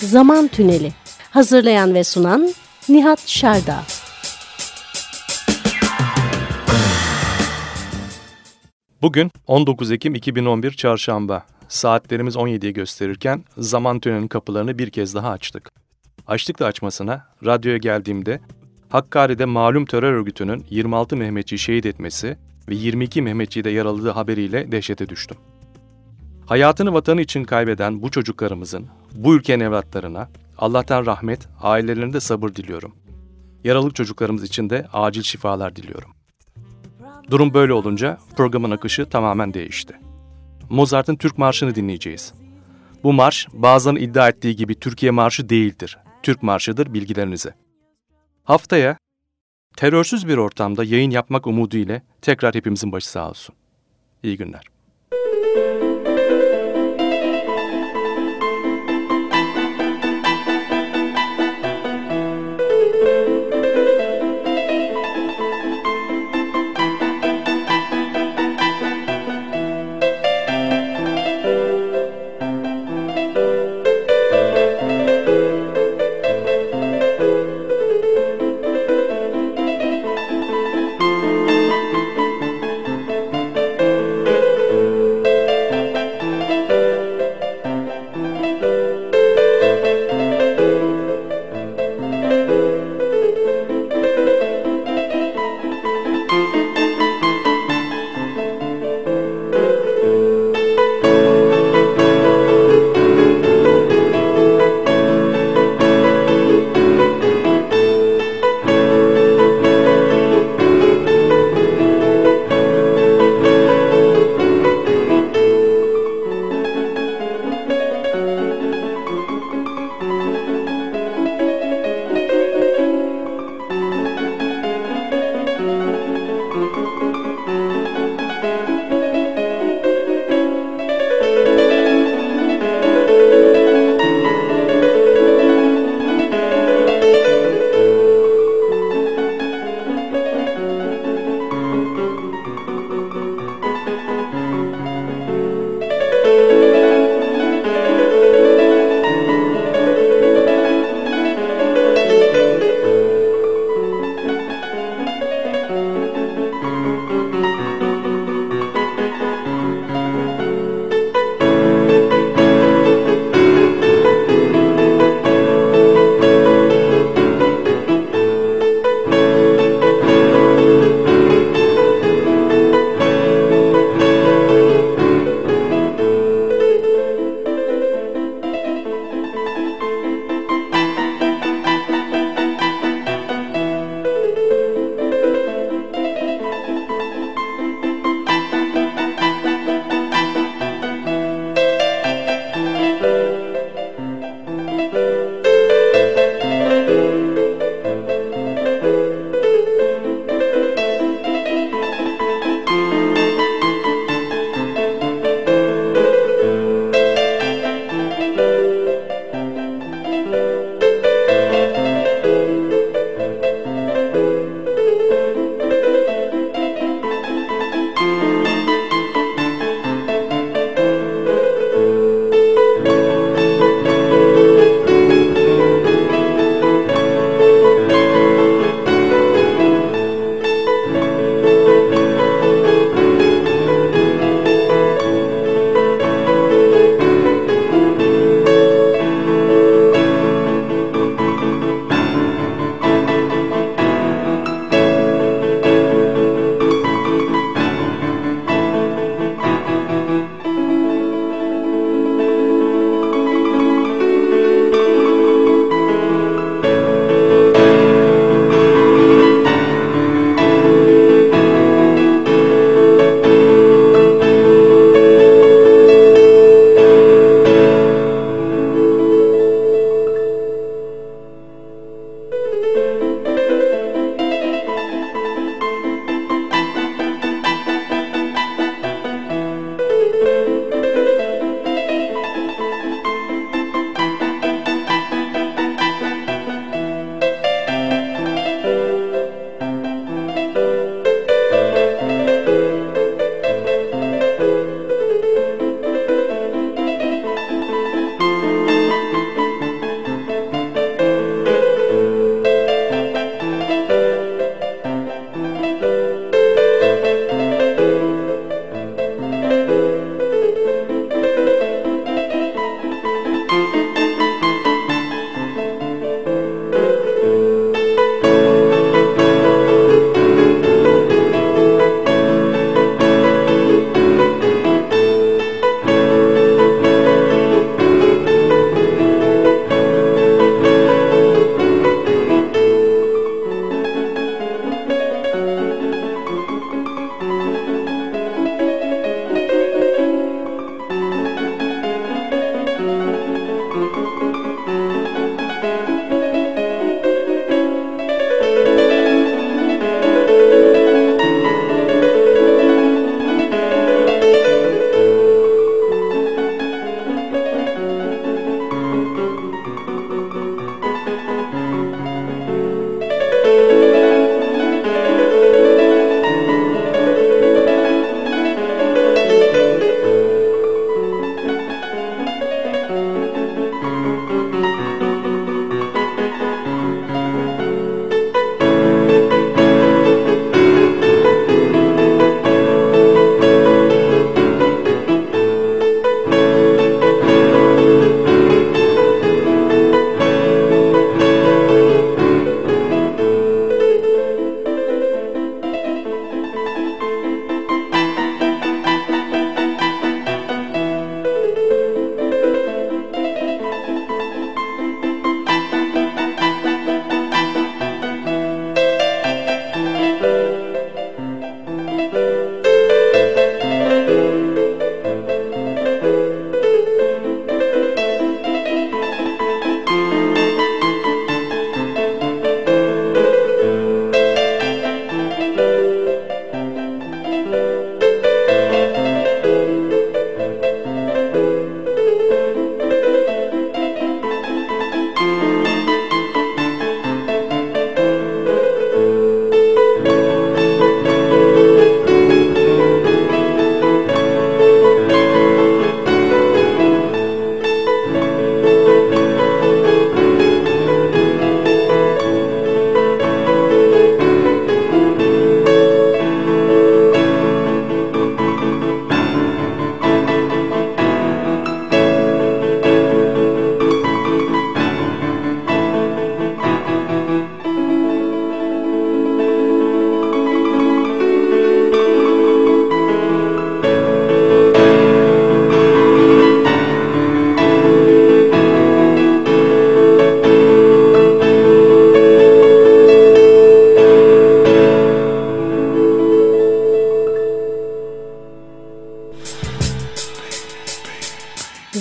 Zaman Tüneli Hazırlayan ve sunan Nihat Şerda Bugün 19 Ekim 2011 Çarşamba. Saatlerimiz 17'yi gösterirken zaman tünelinin kapılarını bir kez daha açtık. Açtık da açmasına radyoya geldiğimde Hakkari'de malum terör örgütünün 26 Mehmetçiyi şehit etmesi ve 22 Mehmetçiyi de yaraladığı haberiyle dehşete düştüm. Hayatını vatanı için kaybeden bu çocuklarımızın, bu ülkenin evlatlarına Allah'tan rahmet, ailelerinde sabır diliyorum. Yaralı çocuklarımız için de acil şifalar diliyorum. Durum böyle olunca programın akışı tamamen değişti. Mozart'ın Türk Marşı'nı dinleyeceğiz. Bu marş bazılarının iddia ettiği gibi Türkiye Marşı değildir. Türk Marşı'dır bilgilerinize. Haftaya terörsüz bir ortamda yayın yapmak umudu ile tekrar hepimizin başı sağ olsun. İyi günler.